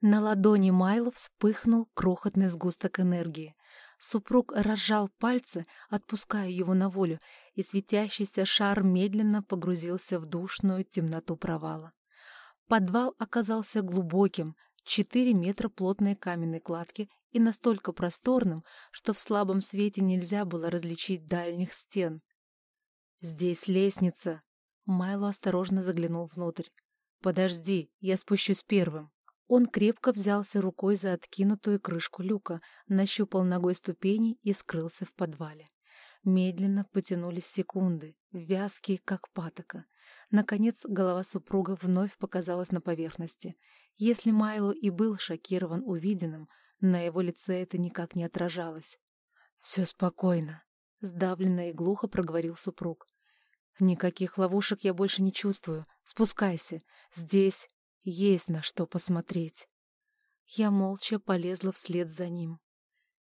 На ладони Майла вспыхнул крохотный сгусток энергии. Супруг разжал пальцы, отпуская его на волю, и светящийся шар медленно погрузился в душную темноту провала. Подвал оказался глубоким, 4 метра плотной каменной кладки и настолько просторным, что в слабом свете нельзя было различить дальних стен. «Здесь лестница!» Майло осторожно заглянул внутрь. «Подожди, я спущусь первым». Он крепко взялся рукой за откинутую крышку люка, нащупал ногой ступени и скрылся в подвале. Медленно потянулись секунды, вязкие, как патока. Наконец голова супруга вновь показалась на поверхности. Если Майло и был шокирован увиденным, на его лице это никак не отражалось. «Все спокойно», — сдавленно и глухо проговорил супруг. «Никаких ловушек я больше не чувствую. Спускайся. Здесь есть на что посмотреть. Я молча полезла вслед за ним.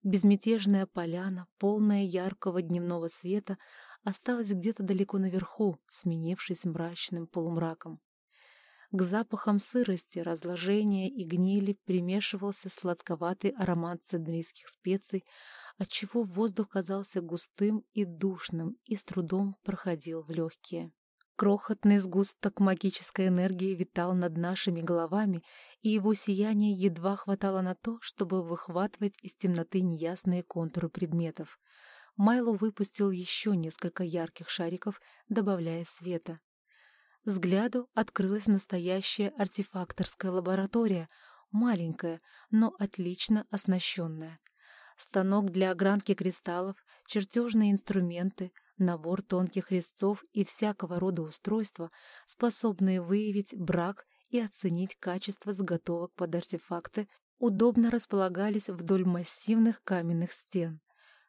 Безмятежная поляна, полная яркого дневного света, осталась где-то далеко наверху, сменившись мрачным полумраком. К запахам сырости, разложения и гнили примешивался сладковатый аромат цедрийских специй, отчего воздух казался густым и душным и с трудом проходил в легкие. Крохотный сгусток магической энергии витал над нашими головами, и его сияние едва хватало на то, чтобы выхватывать из темноты неясные контуры предметов. Майло выпустил еще несколько ярких шариков, добавляя света. Взгляду открылась настоящая артефакторская лаборатория, маленькая, но отлично оснащенная. Станок для огранки кристаллов, чертежные инструменты, Набор тонких резцов и всякого рода устройства, способные выявить брак и оценить качество заготовок под артефакты, удобно располагались вдоль массивных каменных стен.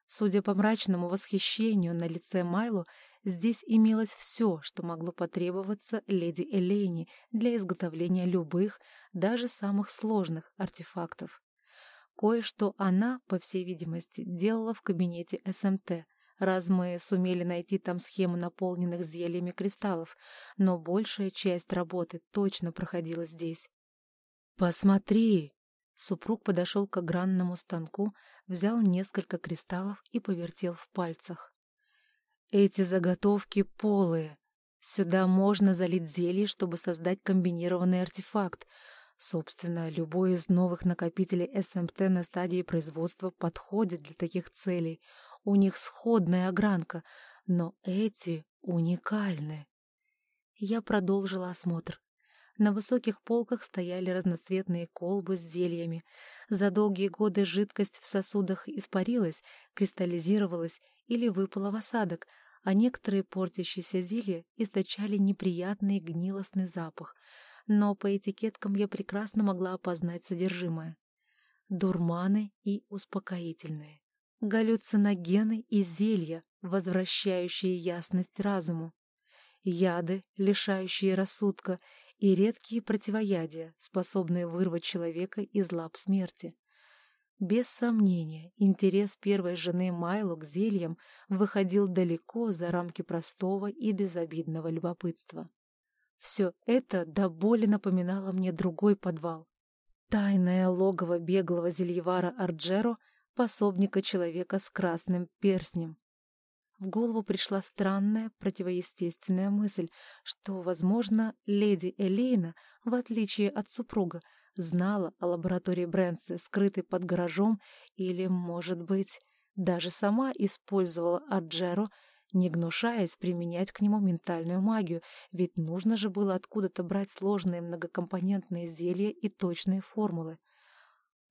Судя по мрачному восхищению на лице Майло, здесь имелось все, что могло потребоваться леди Элейни для изготовления любых, даже самых сложных артефактов. Кое-что она, по всей видимости, делала в кабинете СМТ, раз мы сумели найти там схему наполненных зельями кристаллов, но большая часть работы точно проходила здесь. «Посмотри!» Супруг подошел к огранному станку, взял несколько кристаллов и повертел в пальцах. «Эти заготовки полые. Сюда можно залить зелье, чтобы создать комбинированный артефакт. Собственно, любой из новых накопителей СМТ на стадии производства подходит для таких целей. У них сходная огранка, но эти уникальны. Я продолжила осмотр. На высоких полках стояли разноцветные колбы с зельями. За долгие годы жидкость в сосудах испарилась, кристаллизировалась или выпала в осадок, а некоторые портящиеся зелья источали неприятный гнилостный запах, но по этикеткам я прекрасно могла опознать содержимое. Дурманы и успокоительные галлюциногены и зелья, возвращающие ясность разуму, яды, лишающие рассудка, и редкие противоядия, способные вырвать человека из лап смерти. Без сомнения, интерес первой жены Майло к зельям выходил далеко за рамки простого и безобидного любопытства. Все это до боли напоминало мне другой подвал. Тайное логово беглого зельевара Арджеро — пособника человека с красным перстнем. В голову пришла странная, противоестественная мысль, что, возможно, леди Элейна, в отличие от супруга, знала о лаборатории Брэнса, скрытой под гаражом, или, может быть, даже сама использовала Аджеро, не гнушаясь применять к нему ментальную магию, ведь нужно же было откуда-то брать сложные многокомпонентные зелья и точные формулы.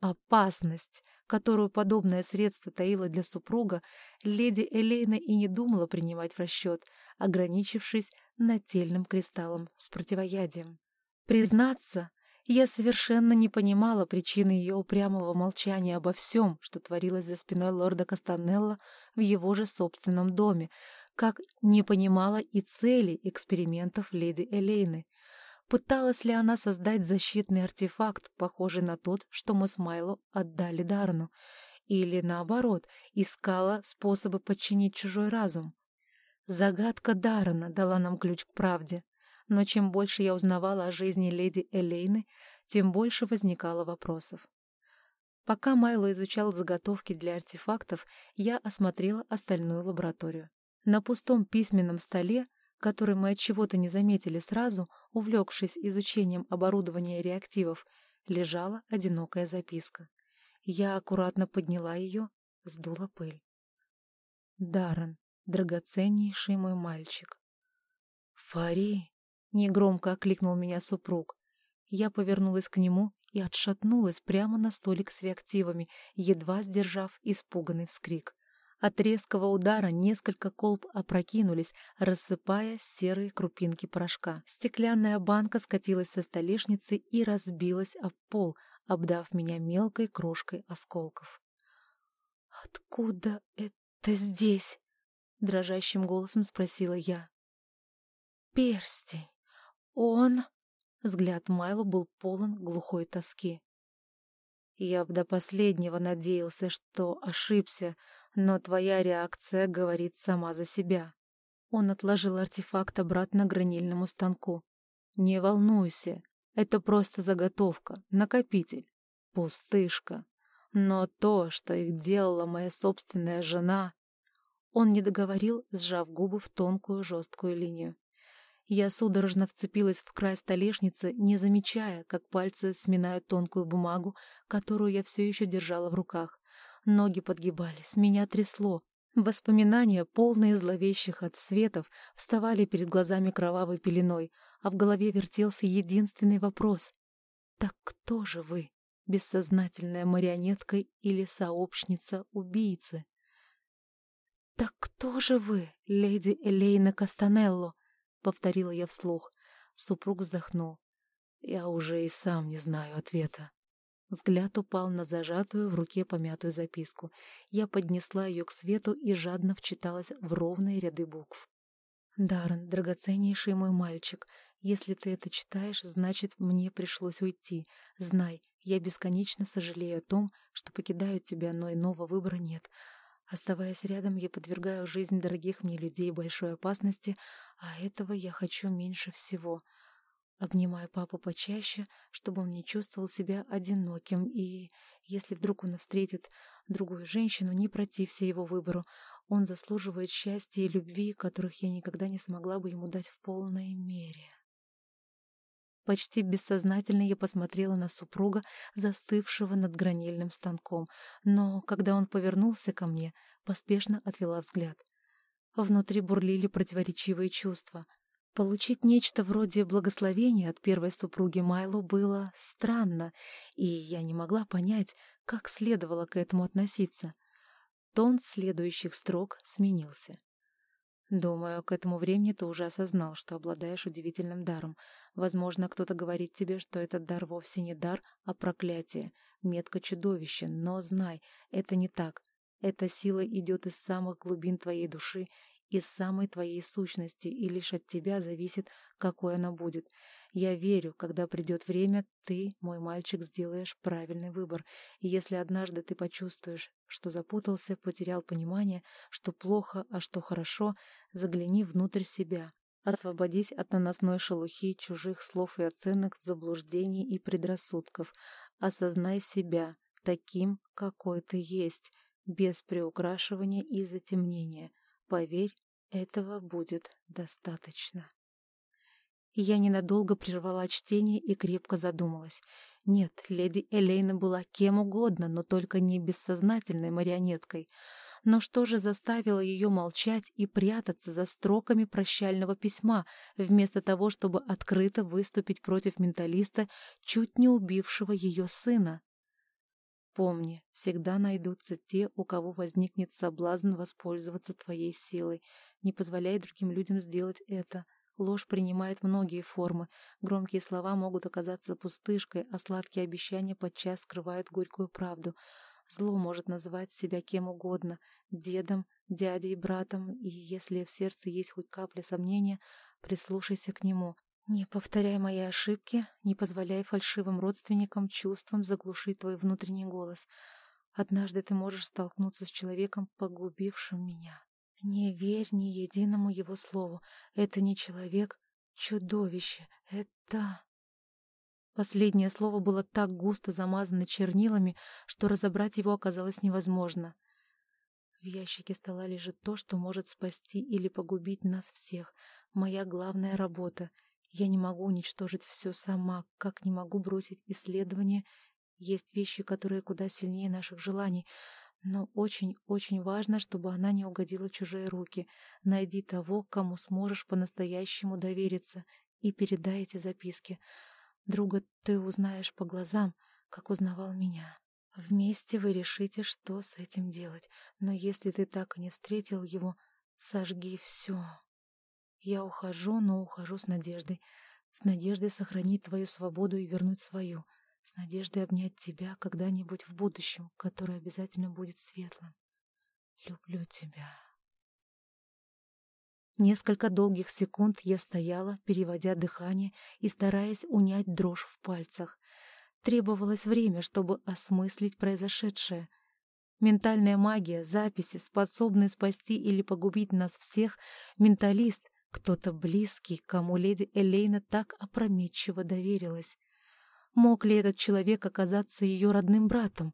Опасность, которую подобное средство таило для супруга, леди Элейна и не думала принимать в расчет, ограничившись нательным кристаллом с противоядием. Признаться, я совершенно не понимала причины ее упрямого молчания обо всем, что творилось за спиной лорда Кастанелла в его же собственном доме, как не понимала и цели экспериментов леди Элейны. Пыталась ли она создать защитный артефакт, похожий на тот, что мы с Майло отдали Дарну, или, наоборот, искала способы подчинить чужой разум? Загадка Даррена дала нам ключ к правде, но чем больше я узнавала о жизни леди Элейны, тем больше возникало вопросов. Пока Майло изучал заготовки для артефактов, я осмотрела остальную лабораторию. На пустом письменном столе, который мы от чего-то не заметили сразу, увлекшись изучением оборудования реактивов, лежала одинокая записка. Я аккуратно подняла ее, сдула пыль. Даррен, драгоценнейший мой мальчик. «Фари!» — негромко окликнул меня супруг. Я повернулась к нему и отшатнулась прямо на столик с реактивами, едва сдержав испуганный вскрик. От резкого удара несколько колб опрокинулись, рассыпая серые крупинки порошка. Стеклянная банка скатилась со столешницы и разбилась об пол, обдав меня мелкой крошкой осколков. «Откуда это здесь?» — дрожащим голосом спросила я. «Перстень! Он...» Взгляд Майло был полон глухой тоски. «Я до последнего надеялся, что ошибся, но твоя реакция говорит сама за себя». Он отложил артефакт обратно к гранильному станку. «Не волнуйся, это просто заготовка, накопитель, пустышка. Но то, что их делала моя собственная жена...» Он не договорил, сжав губы в тонкую жесткую линию. Я судорожно вцепилась в край столешницы, не замечая, как пальцы сминают тонкую бумагу, которую я все еще держала в руках. Ноги подгибались, меня трясло. Воспоминания, полные зловещих отсветов, вставали перед глазами кровавой пеленой, а в голове вертелся единственный вопрос. «Так кто же вы, бессознательная марионетка или сообщница убийцы?» «Так кто же вы, леди Элейна Кастанелло?» повторила я вслух. Супруг вздохнул. Я уже и сам не знаю ответа. Взгляд упал на зажатую в руке помятую записку. Я поднесла ее к свету и жадно вчиталась в ровные ряды букв. «Даррен, драгоценнейший мой мальчик, если ты это читаешь, значит, мне пришлось уйти. Знай, я бесконечно сожалею о том, что покидаю тебя, но иного выбора нет. Оставаясь рядом, я подвергаю жизнь дорогих мне людей большой опасности, а этого я хочу меньше всего. Обнимаю папу почаще, чтобы он не чувствовал себя одиноким, и если вдруг он встретит другую женщину, не протився его выбору. Он заслуживает счастья и любви, которых я никогда не смогла бы ему дать в полной мере. Почти бессознательно я посмотрела на супруга, застывшего над гранильным станком, но, когда он повернулся ко мне, поспешно отвела взгляд. Внутри бурлили противоречивые чувства. Получить нечто вроде благословения от первой супруги Майло было странно, и я не могла понять, как следовало к этому относиться. Тон следующих строк сменился. Думаю, к этому времени ты уже осознал, что обладаешь удивительным даром. Возможно, кто-то говорит тебе, что этот дар вовсе не дар, а проклятие, метка чудовища, но знай, это не так. Эта сила идет из самых глубин твоей души, из самой твоей сущности, и лишь от тебя зависит, какой она будет. Я верю, когда придет время, ты, мой мальчик, сделаешь правильный выбор. И если однажды ты почувствуешь, что запутался, потерял понимание, что плохо, а что хорошо, загляни внутрь себя. Освободись от наносной шелухи чужих слов и оценок, заблуждений и предрассудков. Осознай себя таким, какой ты есть, без приукрашивания и затемнения. Поверь, этого будет достаточно. Я ненадолго прервала чтение и крепко задумалась. Нет, леди Элейна была кем угодно, но только не бессознательной марионеткой. Но что же заставило ее молчать и прятаться за строками прощального письма, вместо того, чтобы открыто выступить против менталиста, чуть не убившего ее сына? Помни, всегда найдутся те, у кого возникнет соблазн воспользоваться твоей силой. Не позволяй другим людям сделать это. Ложь принимает многие формы. Громкие слова могут оказаться пустышкой, а сладкие обещания подчас скрывают горькую правду. Зло может называть себя кем угодно — дедом, дядей, братом, и если в сердце есть хоть капля сомнения, прислушайся к нему. Не повторяй мои ошибки, не позволяй фальшивым родственникам, чувствам заглушить твой внутренний голос. Однажды ты можешь столкнуться с человеком, погубившим меня. Не верь ни единому его слову. Это не человек, чудовище. Это... Последнее слово было так густо замазано чернилами, что разобрать его оказалось невозможно. В ящике стола лежит то, что может спасти или погубить нас всех. Моя главная работа. Я не могу уничтожить все сама, как не могу бросить исследование. Есть вещи, которые куда сильнее наших желаний. Но очень-очень важно, чтобы она не угодила в чужие руки. Найди того, кому сможешь по-настоящему довериться, и передай эти записки. Друга ты узнаешь по глазам, как узнавал меня. Вместе вы решите, что с этим делать. Но если ты так и не встретил его, сожги все. Я ухожу, но ухожу с надеждой. С надеждой сохранить твою свободу и вернуть свою. С надеждой обнять тебя когда-нибудь в будущем, которое обязательно будет светлым. Люблю тебя. Несколько долгих секунд я стояла, переводя дыхание и стараясь унять дрожь в пальцах. Требовалось время, чтобы осмыслить произошедшее. Ментальная магия, записи, способные спасти или погубить нас всех, менталист, кто-то близкий, кому леди Элейна так опрометчиво доверилась. Мог ли этот человек оказаться ее родным братом?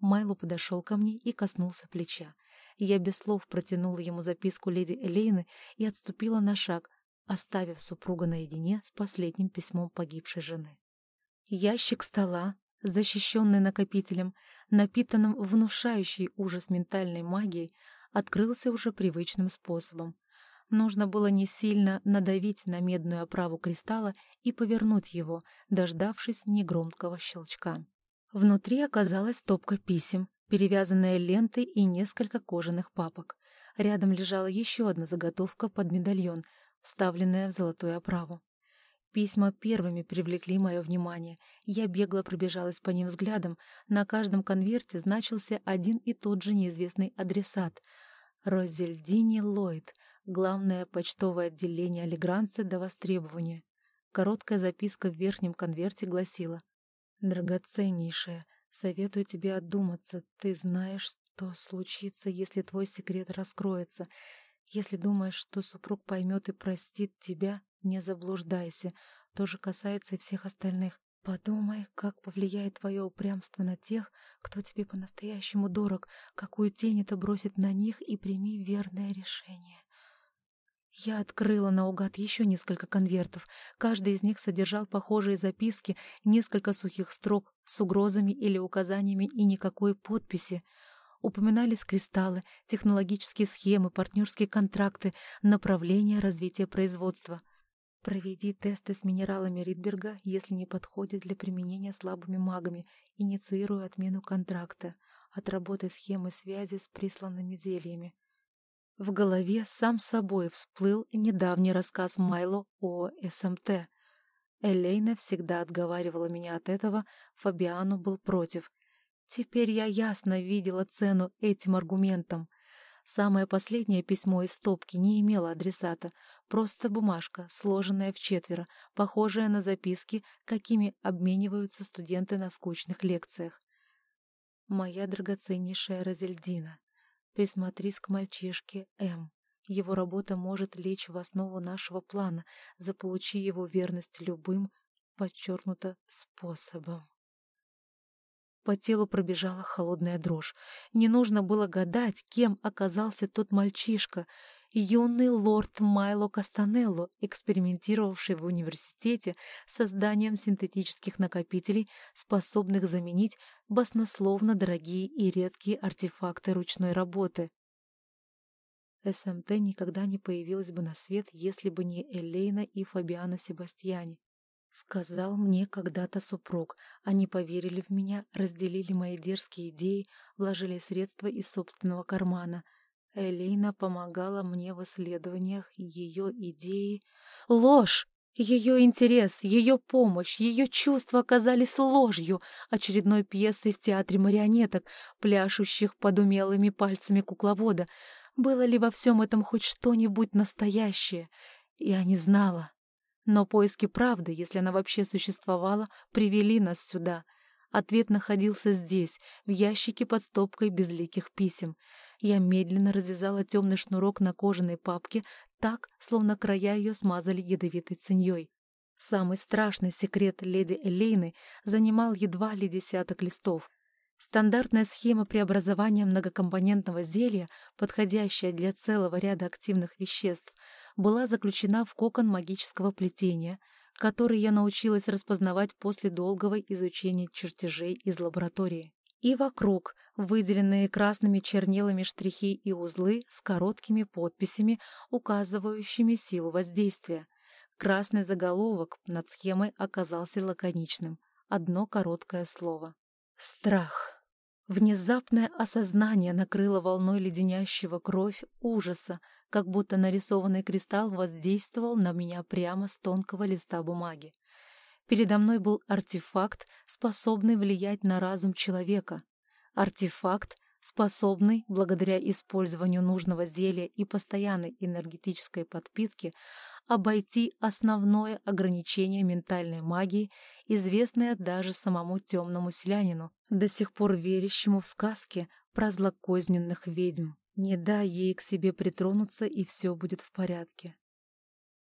Майло подошел ко мне и коснулся плеча. Я без слов протянула ему записку леди Элейны и отступила на шаг, оставив супруга наедине с последним письмом погибшей жены. Ящик стола, защищенный накопителем, напитанным внушающей ужас ментальной магией, открылся уже привычным способом. Нужно было не сильно надавить на медную оправу кристалла и повернуть его, дождавшись негромкого щелчка. Внутри оказалась топка писем, перевязанная лентой и несколько кожаных папок. Рядом лежала еще одна заготовка под медальон, вставленная в золотую оправу. Письма первыми привлекли мое внимание. Я бегло пробежалась по ним взглядом. На каждом конверте значился один и тот же неизвестный адресат. Розельдини Ллойд, главное почтовое отделение Алигранца до востребования. Короткая записка в верхнем конверте гласила «Драгоценнейшая, Советую тебе одуматься. Ты знаешь, что случится, если твой секрет раскроется. Если думаешь, что супруг поймет и простит тебя, не заблуждайся. То же касается и всех остальных. Подумай, как повлияет твое упрямство на тех, кто тебе по-настоящему дорог, какую тень это бросит на них, и прими верное решение. Я открыла наугад еще несколько конвертов. Каждый из них содержал похожие записки, несколько сухих строк с угрозами или указаниями и никакой подписи. Упоминались кристаллы, технологические схемы, партнерские контракты, направления развития производства. Проведи тесты с минералами Ридберга, если не подходят для применения слабыми магами, инициируй отмену контракта. Отработай схемы связи с присланными зельями. В голове сам собой всплыл недавний рассказ Майло о СМТ. Элейна всегда отговаривала меня от этого, Фабиану был против. Теперь я ясно видела цену этим аргументам. Самое последнее письмо из стопки не имело адресата, просто бумажка, сложенная в четверо, похожая на записки, какими обмениваются студенты на скучных лекциях. Моя драгоценнейшая Розельдина. Присмотрись к мальчишке М. Его работа может лечь в основу нашего плана. Заполучи его верность любым, подчеркнуто, способом. По телу пробежала холодная дрожь. Не нужно было гадать, кем оказался тот мальчишка — юный лорд Майло Кастанелло, экспериментировавший в университете с созданием синтетических накопителей, способных заменить баснословно дорогие и редкие артефакты ручной работы. СМТ никогда не появилась бы на свет, если бы не Элейна и Фабиано Себастьяне. Сказал мне когда-то супруг. Они поверили в меня, разделили мои дерзкие идеи, вложили средства из собственного кармана — Элейна помогала мне в исследованиях ее идеи. Ложь! Ее интерес, ее помощь, ее чувства оказались ложью очередной пьесой в театре марионеток, пляшущих под умелыми пальцами кукловода. Было ли во всем этом хоть что-нибудь настоящее? Я не знала. Но поиски правды, если она вообще существовала, привели нас сюда. Ответ находился здесь, в ящике под стопкой безликих писем. Я медленно развязала темный шнурок на кожаной папке так, словно края ее смазали ядовитой циньей. Самый страшный секрет леди Элейны занимал едва ли десяток листов. Стандартная схема преобразования многокомпонентного зелья, подходящая для целого ряда активных веществ, была заключена в кокон магического плетения, который я научилась распознавать после долгого изучения чертежей из лаборатории. И вокруг выделенные красными чернилами штрихи и узлы с короткими подписями, указывающими силу воздействия. Красный заголовок над схемой оказался лаконичным. Одно короткое слово. Страх. Внезапное осознание накрыло волной леденящего кровь ужаса, как будто нарисованный кристалл воздействовал на меня прямо с тонкого листа бумаги. Передо мной был артефакт, способный влиять на разум человека. Артефакт, способный, благодаря использованию нужного зелья и постоянной энергетической подпитки, обойти основное ограничение ментальной магии, известное даже самому темному селянину, до сих пор верящему в сказки про злокозненных ведьм. Не дай ей к себе притронуться, и все будет в порядке.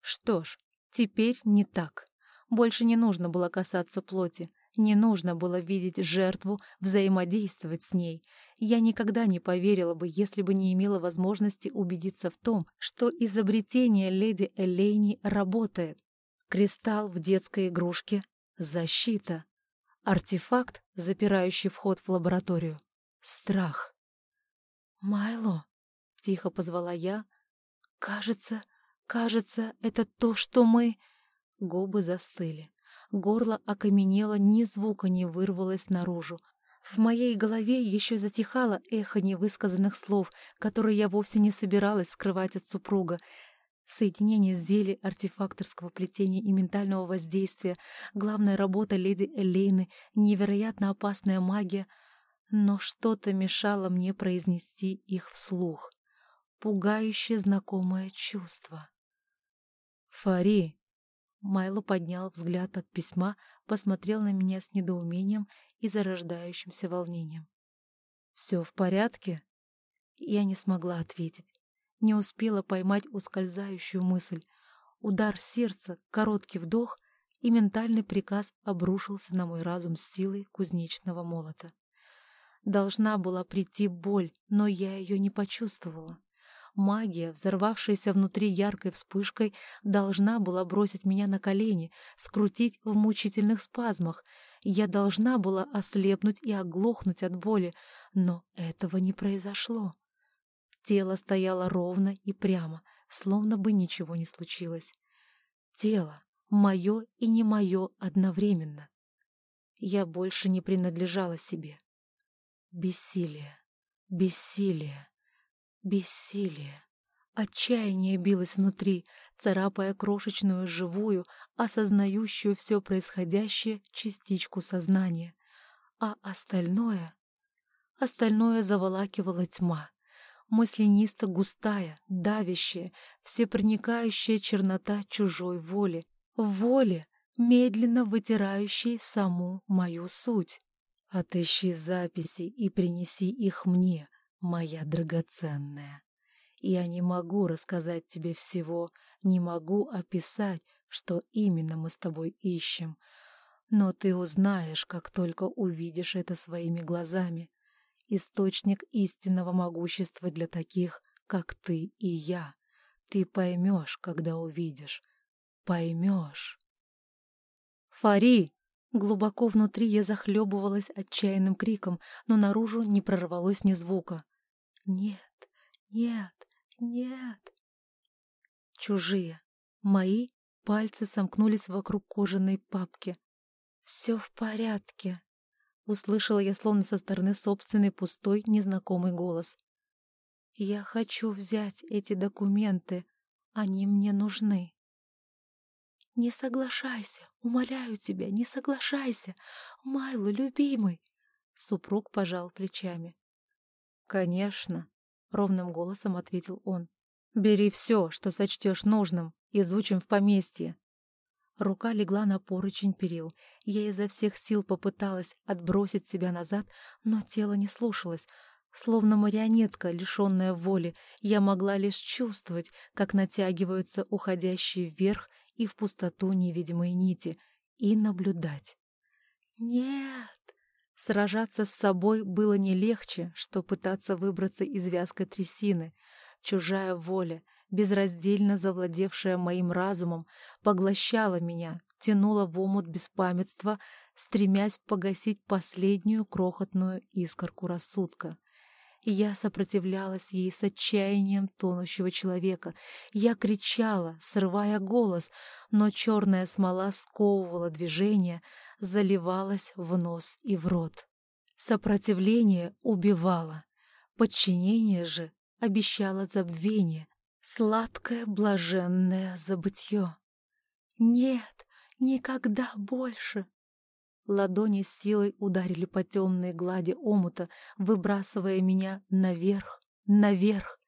Что ж, теперь не так. Больше не нужно было касаться плоти, не нужно было видеть жертву, взаимодействовать с ней. Я никогда не поверила бы, если бы не имела возможности убедиться в том, что изобретение леди Элейни работает. Кристалл в детской игрушке — защита. Артефакт, запирающий вход в лабораторию — страх. «Майло», — тихо позвала я, — «кажется, кажется, это то, что мы...» Губы застыли. Горло окаменело, ни звука не вырвалось наружу. В моей голове еще затихало эхо невысказанных слов, которые я вовсе не собиралась скрывать от супруга. Соединение зелий, артефакторского плетения и ментального воздействия, главная работа леди Элейны, невероятно опасная магия. Но что-то мешало мне произнести их вслух. Пугающе знакомое чувство. «Фари!» Майло поднял взгляд от письма, посмотрел на меня с недоумением и зарождающимся волнением. «Все в порядке?» Я не смогла ответить. Не успела поймать ускользающую мысль. Удар сердца, короткий вдох, и ментальный приказ обрушился на мой разум с силой кузнечного молота. Должна была прийти боль, но я ее не почувствовала. Магия, взорвавшаяся внутри яркой вспышкой, должна была бросить меня на колени, скрутить в мучительных спазмах. Я должна была ослепнуть и оглохнуть от боли, но этого не произошло. Тело стояло ровно и прямо, словно бы ничего не случилось. Тело, мое и не мое одновременно. Я больше не принадлежала себе. Бессилие, бессилие. Бессилие. Отчаяние билось внутри, царапая крошечную, живую, осознающую все происходящее частичку сознания. А остальное... Остальное заволакивала тьма. Мысленисто густая, давящая, всепроникающая чернота чужой воли. Воли, медленно вытирающей саму мою суть. Отыщи записи и принеси их мне, моя драгоценная. Я не могу рассказать тебе всего, не могу описать, что именно мы с тобой ищем, но ты узнаешь, как только увидишь это своими глазами. Источник истинного могущества для таких, как ты и я. Ты поймешь, когда увидишь. Поймешь. Фари! Глубоко внутри я захлебывалась отчаянным криком, но наружу не прорвалось ни звука. Нет, нет, нет. Чужие. Мои пальцы сомкнулись вокруг кожаной папки. «Все в порядке», — услышала я словно со стороны собственный пустой незнакомый голос. «Я хочу взять эти документы. Они мне нужны». «Не соглашайся, умоляю тебя, не соглашайся, Майло, любимый!» Супруг пожал плечами. «Конечно», — ровным голосом ответил он. «Бери все, что сочтешь нужным, изучим в поместье». Рука легла на поручень перил. Я изо всех сил попыталась отбросить себя назад, но тело не слушалось. Словно марионетка, лишенная воли, я могла лишь чувствовать, как натягиваются уходящие вверх и в пустоту невидимой нити, и наблюдать. Нет! Сражаться с собой было не легче, что пытаться выбраться из вязкой трясины. Чужая воля, безраздельно завладевшая моим разумом, поглощала меня, тянула в омут беспамятства, стремясь погасить последнюю крохотную искорку рассудка. Я сопротивлялась ей с отчаянием тонущего человека. Я кричала, срывая голос, но черная смола сковывала движение, заливалась в нос и в рот. Сопротивление убивало, подчинение же обещало забвение, сладкое блаженное забытье. Нет, никогда больше! Ладони с силой ударили по темной глади омута, выбрасывая меня наверх, наверх.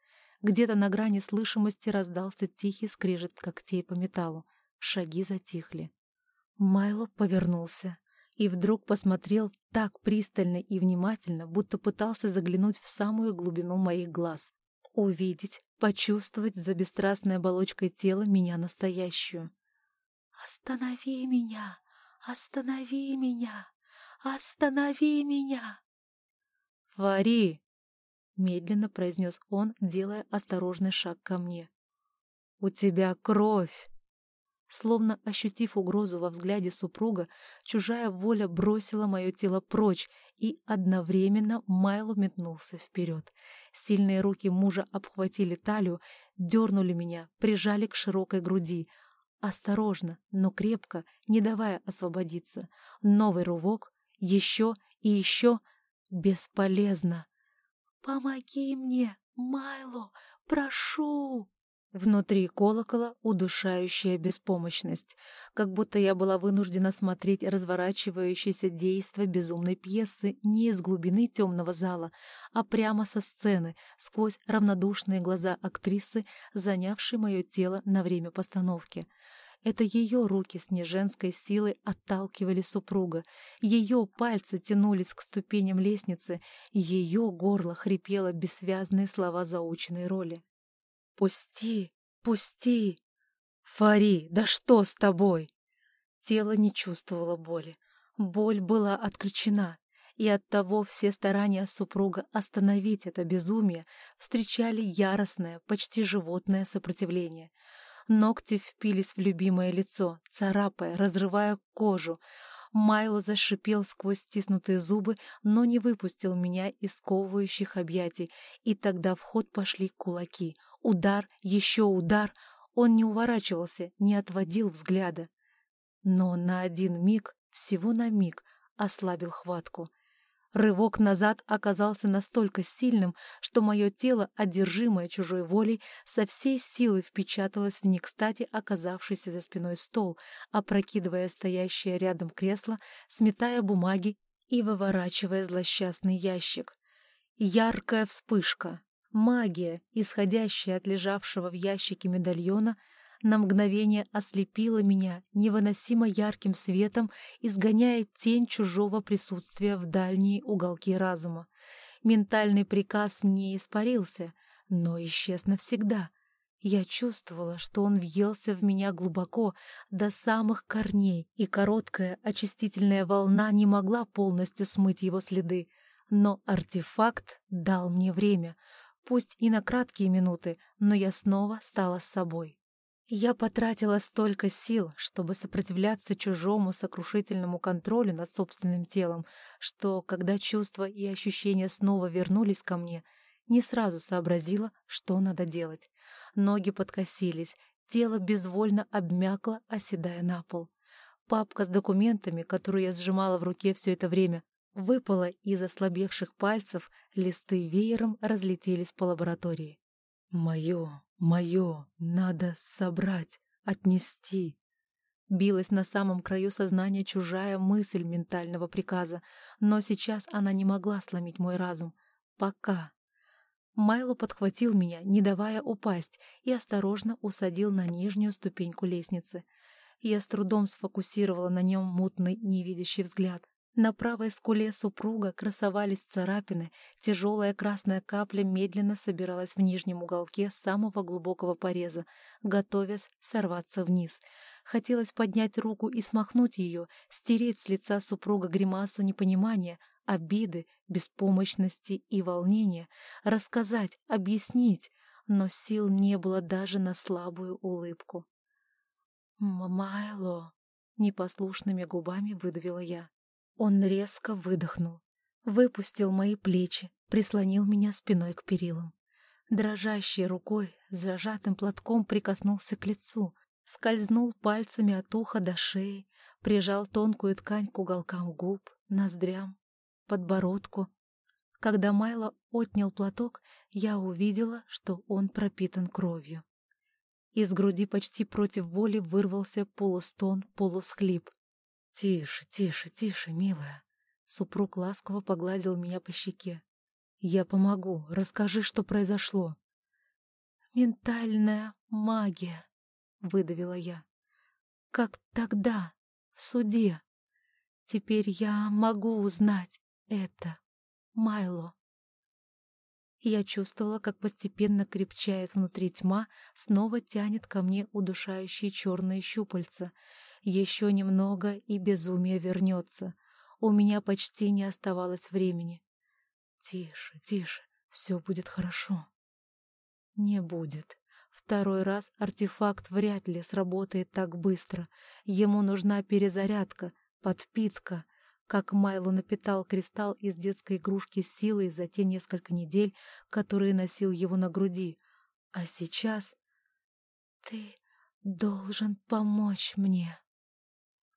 Где-то на грани слышимости раздался тихий скрежет когтей по металлу. Шаги затихли. Майло повернулся и вдруг посмотрел так пристально и внимательно, будто пытался заглянуть в самую глубину моих глаз. Увидеть, почувствовать за бесстрастной оболочкой тела меня настоящую. «Останови меня!» «Останови меня! Останови меня!» «Фари!» — медленно произнес он, делая осторожный шаг ко мне. «У тебя кровь!» Словно ощутив угрозу во взгляде супруга, чужая воля бросила мое тело прочь, и одновременно Майло метнулся вперед. Сильные руки мужа обхватили талию, дернули меня, прижали к широкой груди — Осторожно, но крепко, не давая освободиться. Новый рывок, еще и еще. Бесполезно. «Помоги мне, Майло, прошу!» Внутри колокола удушающая беспомощность, как будто я была вынуждена смотреть разворачивающееся действо безумной пьесы не из глубины темного зала, а прямо со сцены, сквозь равнодушные глаза актрисы, занявшей мое тело на время постановки. Это ее руки с неженской силой отталкивали супруга, ее пальцы тянулись к ступеням лестницы, ее горло хрипело бессвязные слова заученной роли. «Пусти! Пусти! Фари, да что с тобой?» Тело не чувствовало боли. Боль была отключена, и оттого все старания супруга остановить это безумие встречали яростное, почти животное сопротивление. Ногти впились в любимое лицо, царапая, разрывая кожу. Майло зашипел сквозь стиснутые зубы, но не выпустил меня из сковывающих объятий, и тогда в ход пошли кулаки — Удар, еще удар. Он не уворачивался, не отводил взгляда. Но на один миг, всего на миг, ослабил хватку. Рывок назад оказался настолько сильным, что мое тело, одержимое чужой волей, со всей силы впечаталось в некстати оказавшийся за спиной стол, опрокидывая стоящее рядом кресло, сметая бумаги и выворачивая злосчастный ящик. Яркая вспышка, Магия, исходящая от лежавшего в ящике медальона, на мгновение ослепила меня невыносимо ярким светом, изгоняя тень чужого присутствия в дальние уголки разума. Ментальный приказ не испарился, но исчез навсегда. Я чувствовала, что он въелся в меня глубоко, до самых корней, и короткая очистительная волна не могла полностью смыть его следы. Но артефакт дал мне время — пусть и на краткие минуты, но я снова стала с собой. Я потратила столько сил, чтобы сопротивляться чужому сокрушительному контролю над собственным телом, что, когда чувства и ощущения снова вернулись ко мне, не сразу сообразила, что надо делать. Ноги подкосились, тело безвольно обмякло, оседая на пол. Папка с документами, которую я сжимала в руке все это время, Выпало из ослабевших пальцев, листы веером разлетелись по лаборатории. «Мое, мое, надо собрать, отнести!» Билась на самом краю сознания чужая мысль ментального приказа, но сейчас она не могла сломить мой разум. Пока. Майло подхватил меня, не давая упасть, и осторожно усадил на нижнюю ступеньку лестницы. Я с трудом сфокусировала на нем мутный, невидящий взгляд. На правой скуле супруга красовались царапины, тяжелая красная капля медленно собиралась в нижнем уголке самого глубокого пореза, готовясь сорваться вниз. Хотелось поднять руку и смахнуть ее, стереть с лица супруга гримасу непонимания, обиды, беспомощности и волнения, рассказать, объяснить, но сил не было даже на слабую улыбку. «Майло!» — непослушными губами выдавила я. Он резко выдохнул, выпустил мои плечи, прислонил меня спиной к перилам. Дрожащей рукой, с зажатым платком прикоснулся к лицу, скользнул пальцами от уха до шеи, прижал тонкую ткань к уголкам губ, ноздрям, подбородку. Когда Майло отнял платок, я увидела, что он пропитан кровью. Из груди почти против воли вырвался полустон, полусхлип. «Тише, тише, тише, милая!» Супруг ласково погладил меня по щеке. «Я помогу. Расскажи, что произошло». «Ментальная магия», — выдавила я. «Как тогда, в суде. Теперь я могу узнать это, Майло». Я чувствовала, как постепенно крепчает внутри тьма, снова тянет ко мне удушающие черные щупальца. Еще немного, и безумие вернется. У меня почти не оставалось времени. «Тише, тише, все будет хорошо». «Не будет. Второй раз артефакт вряд ли сработает так быстро. Ему нужна перезарядка, подпитка, как Майло напитал кристалл из детской игрушки силой за те несколько недель, которые носил его на груди. А сейчас... «Ты должен помочь мне».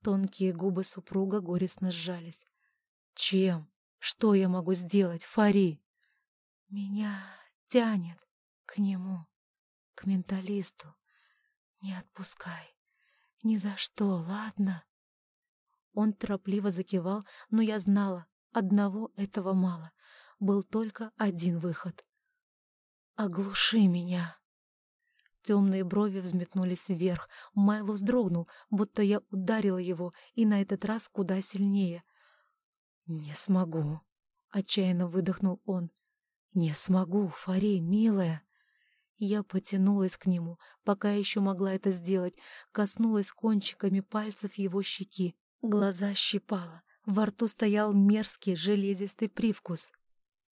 Тонкие губы супруга горестно сжались. «Чем? Что я могу сделать, Фари?» «Меня тянет к нему, к менталисту. Не отпускай. Ни за что, ладно?» Он торопливо закивал, но я знала, одного этого мало. Был только один выход. «Оглуши меня!» Темные брови взметнулись вверх. Майло вздрогнул, будто я ударила его, и на этот раз куда сильнее. «Не смогу», — отчаянно выдохнул он. «Не смогу, Фарей, милая». Я потянулась к нему, пока еще могла это сделать, коснулась кончиками пальцев его щеки. Глаза щипало, во рту стоял мерзкий железистый привкус.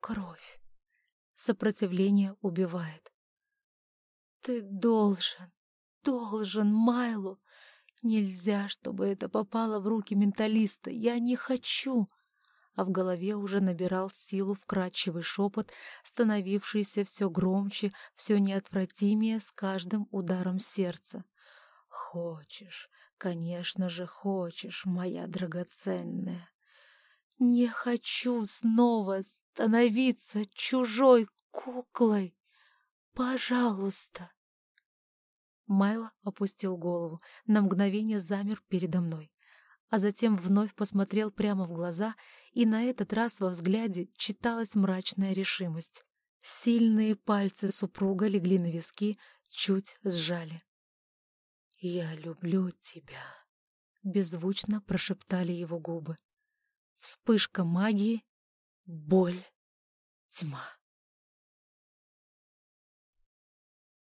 Кровь. Сопротивление убивает. «Ты должен, должен, Майло! Нельзя, чтобы это попало в руки менталиста. Я не хочу!» А в голове уже набирал силу вкрадчивый шепот, становившийся все громче, все неотвратимее с каждым ударом сердца. «Хочешь, Конечно же, хочешь, моя драгоценная. Не хочу снова становиться чужой куклой. Пожалуйста. Майло опустил голову, на мгновение замер передо мной, а затем вновь посмотрел прямо в глаза, и на этот раз во взгляде читалась мрачная решимость. Сильные пальцы супруга легли на виски, чуть сжали. «Я люблю тебя», — беззвучно прошептали его губы. Вспышка магии, боль, тьма.